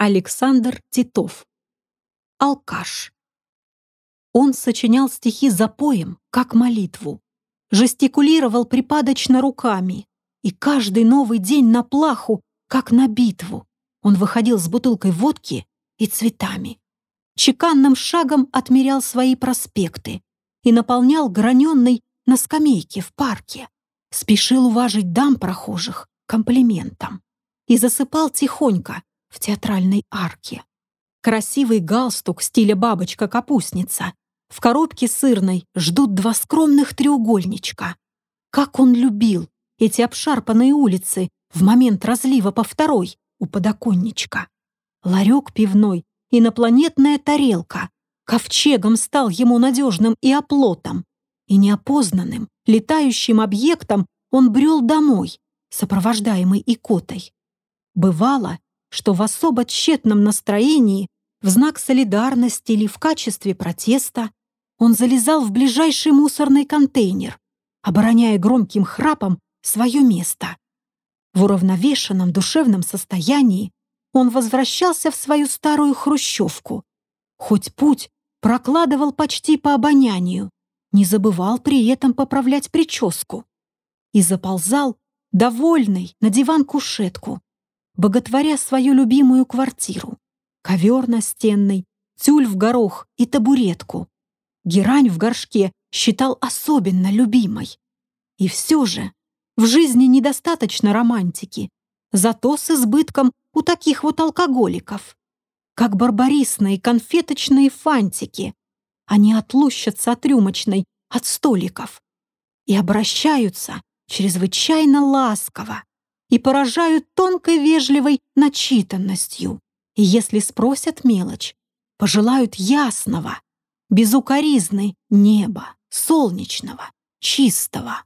Александр Титов. Алкаш. Он сочинял стихи запоем, как молитву, жестикулировал припадочно руками, и каждый новый день на плаху, как на битву, он выходил с бутылкой водки и цветами. Чеканным шагом отмерял свои проспекты и наполнял граненный на скамейке в парке. Спешил уважить дам прохожих комплиментом и засыпал тихонько в театральной арке. Красивый галстук стиля бабочка-капустница. В коробке сырной ждут два скромных треугольничка. Как он любил эти обшарпанные улицы в момент разлива по второй у подоконничка. Ларек пивной, инопланетная тарелка. Ковчегом стал ему надежным и оплотом. И неопознанным, летающим объектом он брел домой, сопровождаемый икотой. Бывало, что в особо тщетном настроении, в знак солидарности или в качестве протеста, он залезал в ближайший мусорный контейнер, обороняя громким храпом свое место. В уравновешенном душевном состоянии он возвращался в свою старую хрущевку. Хоть путь прокладывал почти по обонянию, не забывал при этом поправлять прическу. И заползал, довольный, на диван-кушетку, боготворя свою любимую квартиру. Ковер настенный, тюль в горох и табуретку. Герань в горшке считал особенно любимой. И все же в жизни недостаточно романтики, зато с избытком у таких вот алкоголиков. Как барбарисные конфеточные фантики. Они отлущатся от рюмочной, от столиков. И обращаются чрезвычайно ласково и поражают тонкой вежливой начитанностью. И если спросят мелочь, пожелают ясного, безукоризны неба, солнечного, чистого.